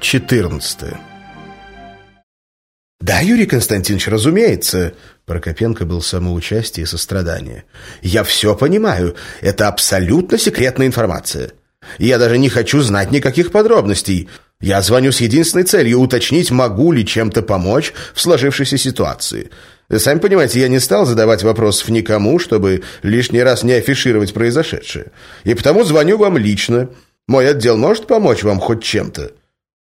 14. «Да, Юрий Константинович, разумеется!» Прокопенко был самоучастие и сострадание. «Я все понимаю. Это абсолютно секретная информация. Я даже не хочу знать никаких подробностей. Я звоню с единственной целью уточнить, могу ли чем-то помочь в сложившейся ситуации. Сами понимаете, я не стал задавать вопросов никому, чтобы лишний раз не афишировать произошедшее. И потому звоню вам лично. Мой отдел может помочь вам хоть чем-то?»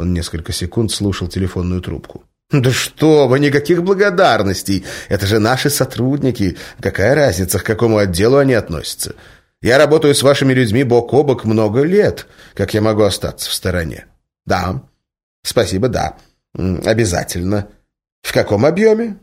Он несколько секунд слушал телефонную трубку. «Да что вы, никаких благодарностей! Это же наши сотрудники. Какая разница, к какому отделу они относятся? Я работаю с вашими людьми бок о бок много лет. Как я могу остаться в стороне?» «Да. Спасибо, да. Обязательно. В каком объеме?»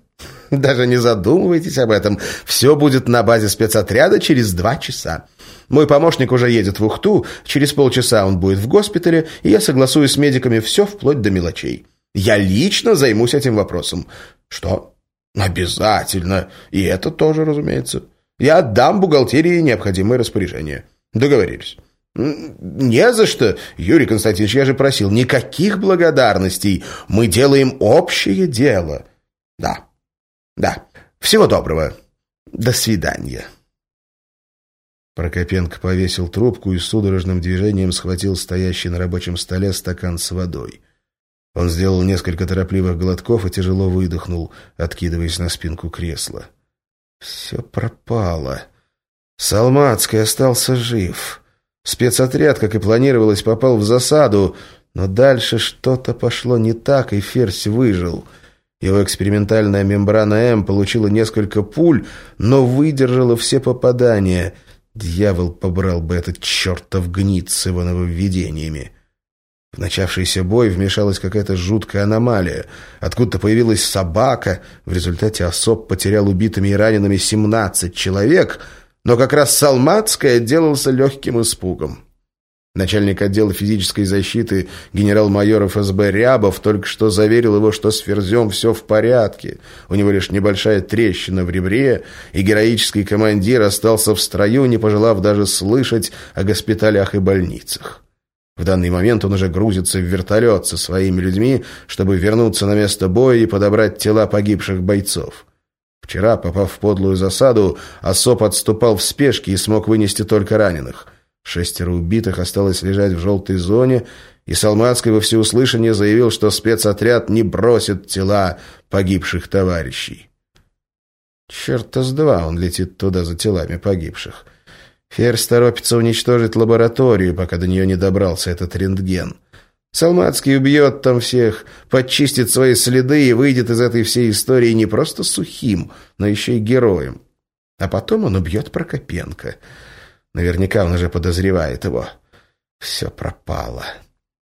«Даже не задумывайтесь об этом. Все будет на базе спецотряда через два часа. Мой помощник уже едет в Ухту. Через полчаса он будет в госпитале, и я согласую с медиками все вплоть до мелочей. Я лично займусь этим вопросом». «Что?» «Обязательно. И это тоже, разумеется. Я отдам бухгалтерии необходимые распоряжения. Договорились». «Не за что, Юрий Константинович, я же просил, никаких благодарностей. Мы делаем общее дело». «Да, да. Всего доброго. До свидания». Прокопенко повесил трубку и судорожным движением схватил стоящий на рабочем столе стакан с водой. Он сделал несколько торопливых глотков и тяжело выдохнул, откидываясь на спинку кресла. «Все пропало. Салмацкий остался жив». Спецотряд, как и планировалось, попал в засаду, но дальше что-то пошло не так, и Ферзь выжил. Его экспериментальная мембрана М получила несколько пуль, но выдержала все попадания. Дьявол побрал бы этот чертов гнит с его нововведениями. В начавшийся бой вмешалась какая-то жуткая аномалия. Откуда-то появилась собака. В результате особ потерял убитыми и ранеными 17 человек — но как раз Салматский отделался легким испугом. Начальник отдела физической защиты генерал-майор ФСБ Рябов только что заверил его, что с Ферзем все в порядке. У него лишь небольшая трещина в ребре, и героический командир остался в строю, не пожелав даже слышать о госпиталях и больницах. В данный момент он уже грузится в вертолет со своими людьми, чтобы вернуться на место боя и подобрать тела погибших бойцов. Вчера, попав в подлую засаду, Осоп отступал в спешке и смог вынести только раненых. Шестеро убитых осталось лежать в желтой зоне, и Салмацкий во всеуслышание заявил, что спецотряд не бросит тела погибших товарищей. Черта с два он летит туда за телами погибших. Ферзь торопится уничтожить лабораторию, пока до нее не добрался этот рентген. Салмацкий убьет там всех, подчистит свои следы и выйдет из этой всей истории не просто сухим, но еще и героем. А потом он убьет Прокопенко. Наверняка он уже подозревает его. Все пропало.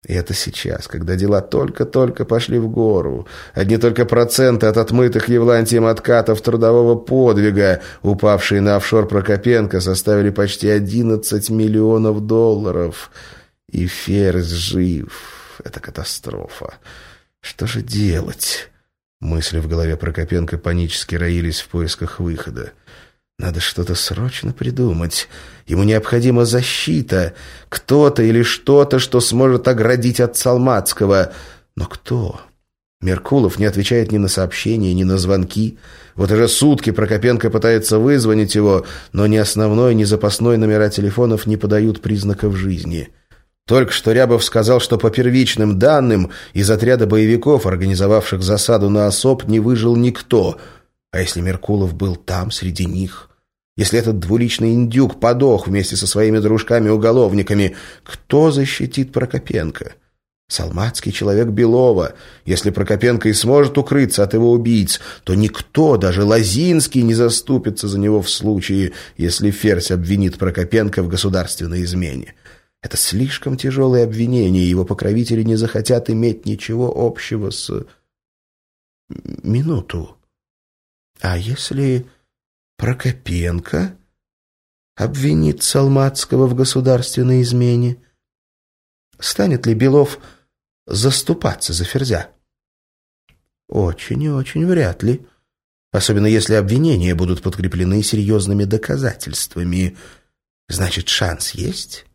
И это сейчас, когда дела только-только пошли в гору. Одни только проценты от отмытых Евлантием откатов трудового подвига, упавшие на офшор Прокопенко, составили почти 11 миллионов долларов – и Ферзь жив. Это катастрофа. Что же делать? Мысли в голове Прокопенко панически роились в поисках выхода. Надо что-то срочно придумать. Ему необходима защита. Кто-то или что-то, что сможет оградить от Салмацкого. Но кто? Меркулов не отвечает ни на сообщения, ни на звонки. Вот уже сутки Прокопенко пытается вызвонить его, но ни основной, ни запасной номера телефонов не подают признаков жизни. Только что Рябов сказал, что по первичным данным из отряда боевиков, организовавших засаду на особ, не выжил никто. А если Меркулов был там, среди них? Если этот двуличный индюк подох вместе со своими дружками-уголовниками, кто защитит Прокопенко? Салматский человек Белова. Если Прокопенко и сможет укрыться от его убийц, то никто, даже Лазинский, не заступится за него в случае, если Ферзь обвинит Прокопенко в государственной измене. Это слишком тяжелое обвинение, его покровители не захотят иметь ничего общего с... Минуту. А если Прокопенко обвинит Салматского в государственной измене? Станет ли Белов заступаться за Ферзя? Очень и очень вряд ли. Особенно если обвинения будут подкреплены серьезными доказательствами. Значит, шанс есть?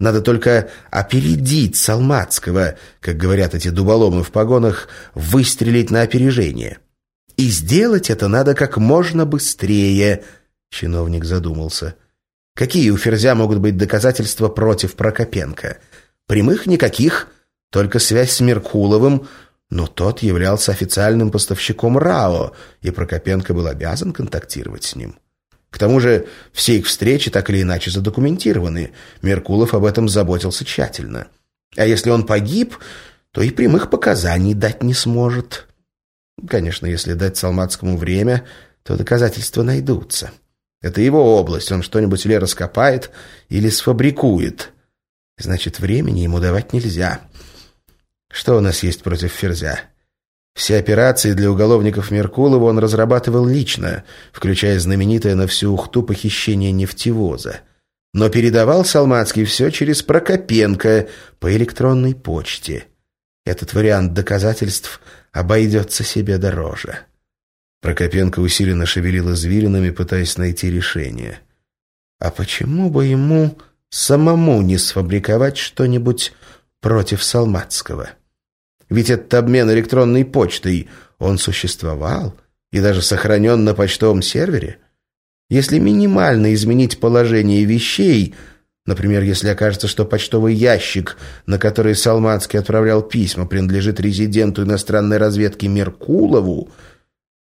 Надо только опередить Салмацкого, как говорят эти дуболомы в погонах, выстрелить на опережение. И сделать это надо как можно быстрее, чиновник задумался. Какие у Ферзя могут быть доказательства против Прокопенко? Прямых никаких, только связь с Меркуловым, но тот являлся официальным поставщиком РАО, и Прокопенко был обязан контактировать с ним. К тому же все их встречи так или иначе задокументированы. Меркулов об этом заботился тщательно. А если он погиб, то и прямых показаний дать не сможет. Конечно, если дать Салматскому время, то доказательства найдутся. Это его область, он что-нибудь или раскопает, или сфабрикует. Значит, времени ему давать нельзя. Что у нас есть против Ферзя? Все операции для уголовников Меркулова он разрабатывал лично, включая знаменитое на всю Ухту похищение нефтевоза. Но передавал Салмацкий все через Прокопенко по электронной почте. Этот вариант доказательств обойдется себе дороже. Прокопенко усиленно шевелил извилинами, пытаясь найти решение. А почему бы ему самому не сфабриковать что-нибудь против Салмацкого? Ведь этот обмен электронной почтой, он существовал и даже сохранен на почтовом сервере. Если минимально изменить положение вещей, например, если окажется, что почтовый ящик, на который Салмацкий отправлял письма, принадлежит резиденту иностранной разведки Меркулову,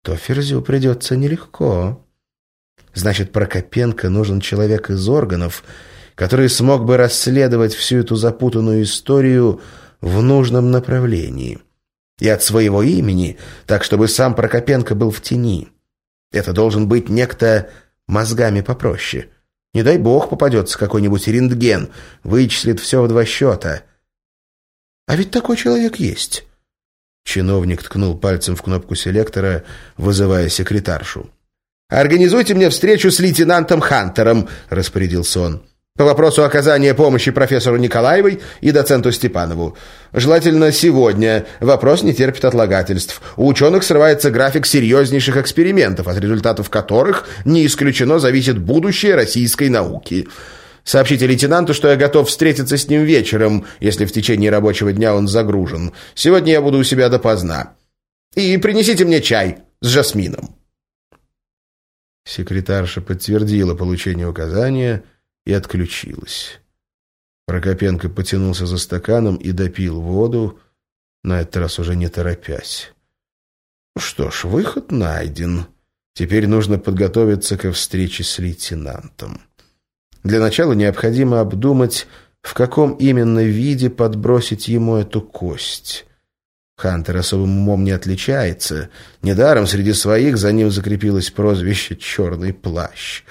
то Ферзю придется нелегко. Значит, Прокопенко нужен человек из органов, который смог бы расследовать всю эту запутанную историю в нужном направлении. И от своего имени, так чтобы сам Прокопенко был в тени. Это должен быть некто мозгами попроще. Не дай бог попадется какой-нибудь рентген, вычислит все в два счета. А ведь такой человек есть. Чиновник ткнул пальцем в кнопку селектора, вызывая секретаршу. «Организуйте мне встречу с лейтенантом Хантером», — распорядился он. По вопросу оказания помощи профессору Николаевой и доценту Степанову. Желательно сегодня. Вопрос не терпит отлагательств. У ученых срывается график серьезнейших экспериментов, от результатов которых не исключено зависит будущее российской науки. Сообщите лейтенанту, что я готов встретиться с ним вечером, если в течение рабочего дня он загружен. Сегодня я буду у себя допоздна. И принесите мне чай с жасмином. Секретарша подтвердила получение указания – и отключилась. Прокопенко потянулся за стаканом и допил воду, на этот раз уже не торопясь. Ну что ж, выход найден. Теперь нужно подготовиться ко встрече с лейтенантом. Для начала необходимо обдумать, в каком именно виде подбросить ему эту кость. Хантер особым умом не отличается. Недаром среди своих за ним закрепилось прозвище «Черный плащ».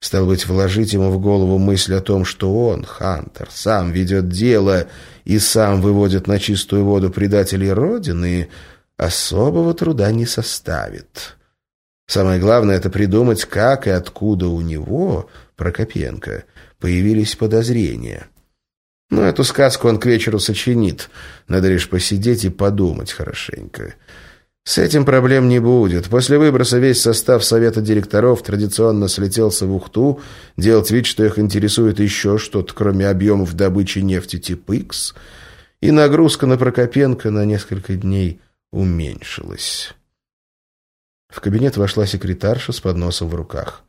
Стал быть, вложить ему в голову мысль о том, что он, Хантер, сам ведет дело и сам выводит на чистую воду предателей Родины, особого труда не составит. Самое главное — это придумать, как и откуда у него, Прокопенко, появились подозрения. Но эту сказку он к вечеру сочинит. Надо лишь посидеть и подумать хорошенько. С этим проблем не будет. После выброса весь состав совета директоров традиционно слетелся в Ухту, делать вид, что их интересует еще что-то, кроме объемов добычи нефти тип X, и нагрузка на Прокопенко на несколько дней уменьшилась. В кабинет вошла секретарша с подносом в руках.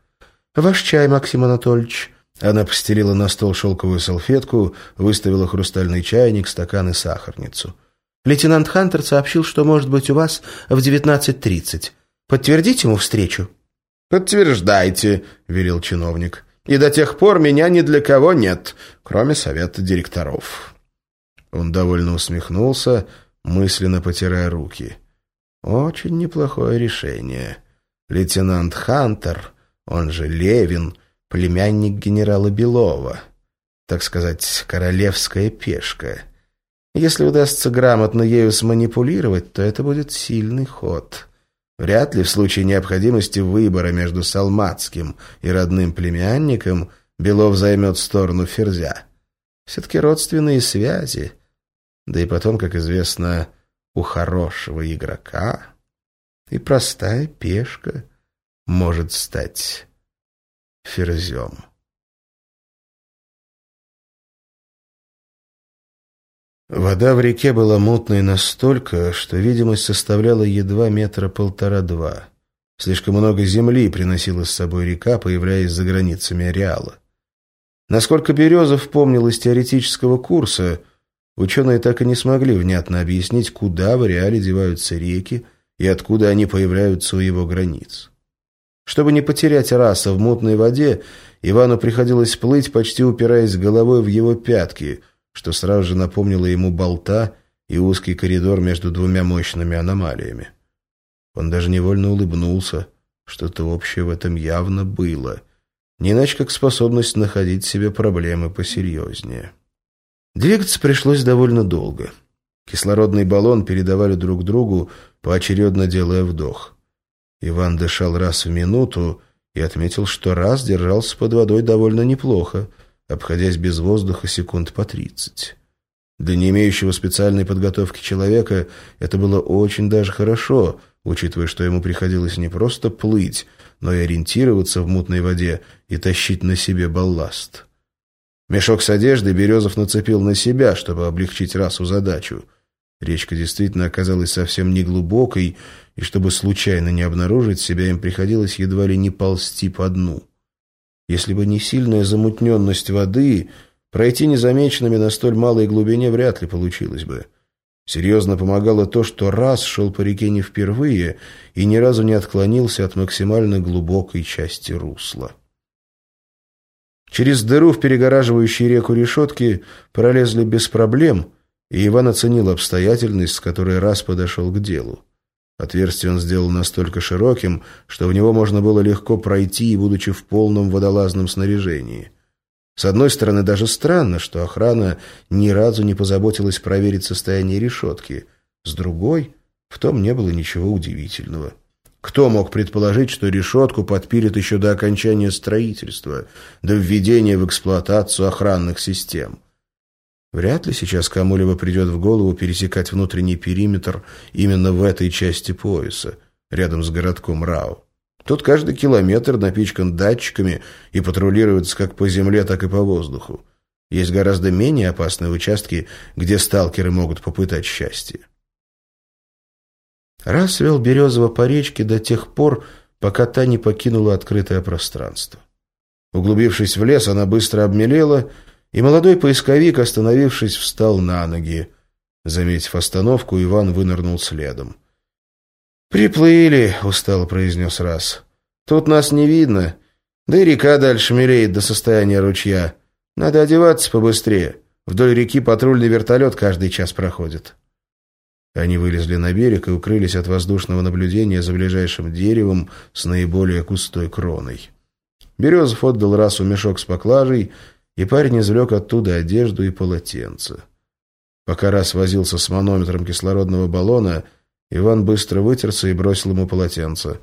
«Ваш чай, Максим Анатольевич». Она постелила на стол шелковую салфетку, выставила хрустальный чайник, стакан и сахарницу. Лейтенант Хантер сообщил, что может быть у вас в 19.30. Подтвердите ему встречу?» «Подтверждайте», — велел чиновник. «И до тех пор меня ни для кого нет, кроме совета директоров». Он довольно усмехнулся, мысленно потирая руки. «Очень неплохое решение. Лейтенант Хантер, он же Левин, племянник генерала Белова. Так сказать, королевская пешка». Если удастся грамотно ею сманипулировать, то это будет сильный ход. Вряд ли в случае необходимости выбора между Салматским и родным племянником Белов займет сторону Ферзя. Все-таки родственные связи. Да и потом, как известно, у хорошего игрока и простая пешка может стать ферзем. Вода в реке была мутной настолько, что видимость составляла едва метра полтора-два. Слишком много земли приносила с собой река, появляясь за границами ареала. Насколько Березов помнил из теоретического курса, ученые так и не смогли внятно объяснить, куда в ареале деваются реки и откуда они появляются у его границ. Чтобы не потерять раса в мутной воде, Ивану приходилось плыть, почти упираясь головой в его пятки – что сразу же напомнило ему болта и узкий коридор между двумя мощными аномалиями. Он даже невольно улыбнулся. Что-то общее в этом явно было. Не иначе как способность находить себе проблемы посерьезнее. Двигаться пришлось довольно долго. Кислородный баллон передавали друг другу, поочередно делая вдох. Иван дышал раз в минуту и отметил, что раз держался под водой довольно неплохо — обходясь без воздуха секунд по тридцать. Для не имеющего специальной подготовки человека это было очень даже хорошо, учитывая, что ему приходилось не просто плыть, но и ориентироваться в мутной воде и тащить на себе балласт. Мешок с одеждой Березов нацепил на себя, чтобы облегчить расу задачу. Речка действительно оказалась совсем неглубокой, и чтобы случайно не обнаружить себя, им приходилось едва ли не ползти по дну. Если бы не сильная замутненность воды, пройти незамеченными на столь малой глубине вряд ли получилось бы. Серьезно помогало то, что раз шел по реке не впервые и ни разу не отклонился от максимально глубокой части русла. Через дыру в перегораживающей реку решетки пролезли без проблем, и Иван оценил обстоятельность, с которой раз подошел к делу. Отверстие он сделал настолько широким, что в него можно было легко пройти, будучи в полном водолазном снаряжении. С одной стороны, даже странно, что охрана ни разу не позаботилась проверить состояние решетки. С другой, в том не было ничего удивительного. Кто мог предположить, что решетку подпилят еще до окончания строительства, до введения в эксплуатацию охранных систем? Вряд ли сейчас кому-либо придет в голову пересекать внутренний периметр именно в этой части пояса, рядом с городком Рау. Тут каждый километр напичкан датчиками и патрулируется как по земле, так и по воздуху. Есть гораздо менее опасные участки, где сталкеры могут попытать счастье. Раз вел Березова по речке до тех пор, пока та не покинула открытое пространство. Углубившись в лес, она быстро обмелела и молодой поисковик, остановившись, встал на ноги. Заметив остановку, Иван вынырнул следом. «Приплыли», — устало произнес раз. «Тут нас не видно, да и река дальше мелеет до состояния ручья. Надо одеваться побыстрее. Вдоль реки патрульный вертолет каждый час проходит». Они вылезли на берег и укрылись от воздушного наблюдения за ближайшим деревом с наиболее густой кроной. Березов отдал расу мешок с поклажей, и парень извлек оттуда одежду и полотенце. Пока раз возился с манометром кислородного баллона, Иван быстро вытерся и бросил ему полотенце.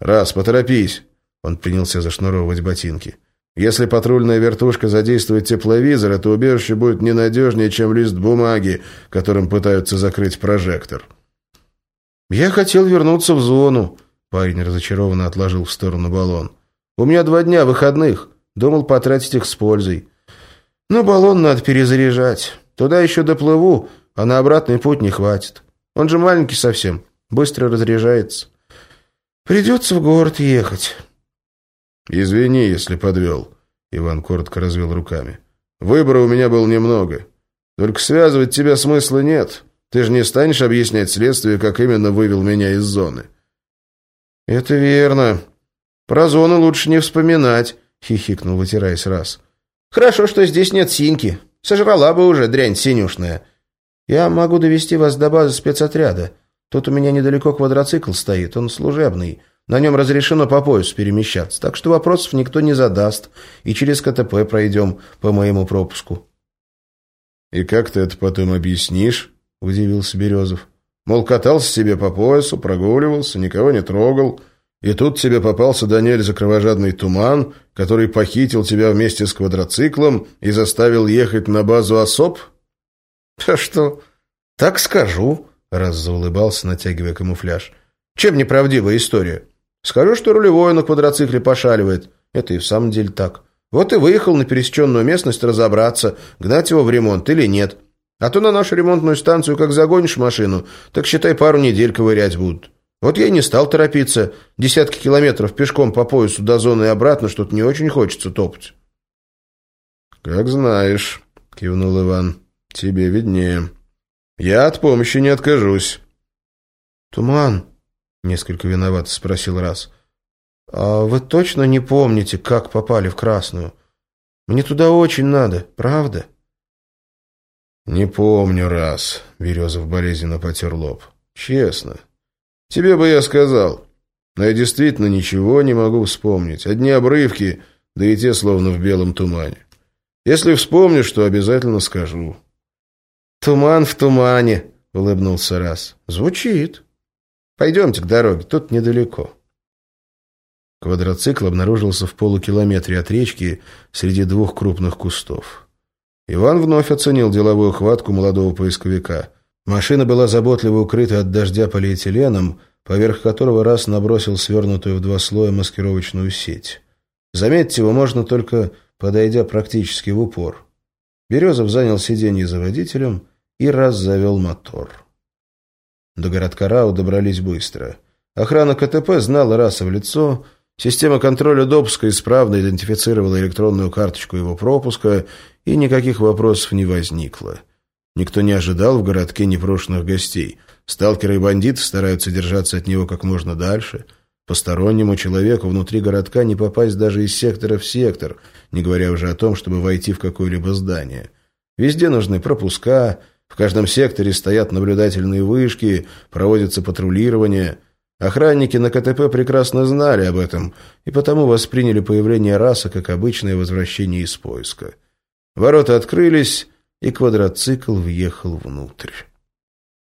«Раз, поторопись!» Он принялся зашнуровывать ботинки. «Если патрульная вертушка задействует тепловизор, это убежище будет ненадежнее, чем лист бумаги, которым пытаются закрыть прожектор». «Я хотел вернуться в зону», — парень разочарованно отложил в сторону баллон. «У меня два дня выходных. Думал потратить их с пользой. Но баллон надо перезаряжать. Туда еще доплыву, а на обратный путь не хватит. Он же маленький совсем, быстро разряжается. Придется в город ехать. Извини, если подвел. Иван коротко развел руками. Выбора у меня было немного. Только связывать тебя смысла нет. Ты же не станешь объяснять следствию, как именно вывел меня из зоны. Это верно. Про зону лучше не вспоминать. — хихикнул, вытираясь раз. «Хорошо, что здесь нет синьки. Сожрала бы уже дрянь синюшная. Я могу довести вас до базы спецотряда. Тут у меня недалеко квадроцикл стоит, он служебный. На нем разрешено по поясу перемещаться, так что вопросов никто не задаст. И через КТП пройдем по моему пропуску». «И как ты это потом объяснишь?» — удивился Березов. «Мол, катался себе по поясу, прогуливался, никого не трогал». И тут тебе попался до нельзя кровожадный туман, который похитил тебя вместе с квадроциклом и заставил ехать на базу особ? А что? Так скажу, раз заулыбался, натягивая камуфляж. Чем неправдивая история? Скажу, что рулевой на квадроцикле пошаливает. Это и в самом деле так. Вот и выехал на пересеченную местность разобраться, гнать его в ремонт или нет. А то на нашу ремонтную станцию как загонишь машину, так считай пару недель ковырять будут. Вот я и не стал торопиться. Десятки километров пешком по поясу до зоны и обратно что-то не очень хочется топать. «Как знаешь», — кивнул Иван. «Тебе виднее. Я от помощи не откажусь». «Туман?» — несколько виноват спросил раз. «А вы точно не помните, как попали в Красную? Мне туда очень надо, правда?» «Не помню раз», — Березов болезненно потер лоб. «Честно. Тебе бы я сказал. Но я действительно ничего не могу вспомнить. Одни обрывки, да и те словно в белом тумане. Если вспомню, что обязательно скажу». «Туман в тумане», — улыбнулся раз. «Звучит. Пойдемте к дороге, тут недалеко». Квадроцикл обнаружился в полукилометре от речки среди двух крупных кустов. Иван вновь оценил деловую хватку молодого поисковика. Машина была заботливо укрыта от дождя полиэтиленом, поверх которого раз набросил свернутую в два слоя маскировочную сеть. Заметить его можно только, подойдя практически в упор. Березов занял сиденье за водителем и раз завел мотор. До городка Рау добрались быстро. Охрана КТП знала раса в лицо – Система контроля допуска исправно идентифицировала электронную карточку его пропуска, и никаких вопросов не возникло. Никто не ожидал в городке непрошенных гостей. Сталкеры и бандиты стараются держаться от него как можно дальше. Постороннему человеку внутри городка не попасть даже из сектора в сектор, не говоря уже о том, чтобы войти в какое-либо здание. Везде нужны пропуска, в каждом секторе стоят наблюдательные вышки, проводится патрулирование – Охранники на КТП прекрасно знали об этом и потому восприняли появление раса как обычное возвращение из поиска. Ворота открылись, и квадроцикл въехал внутрь.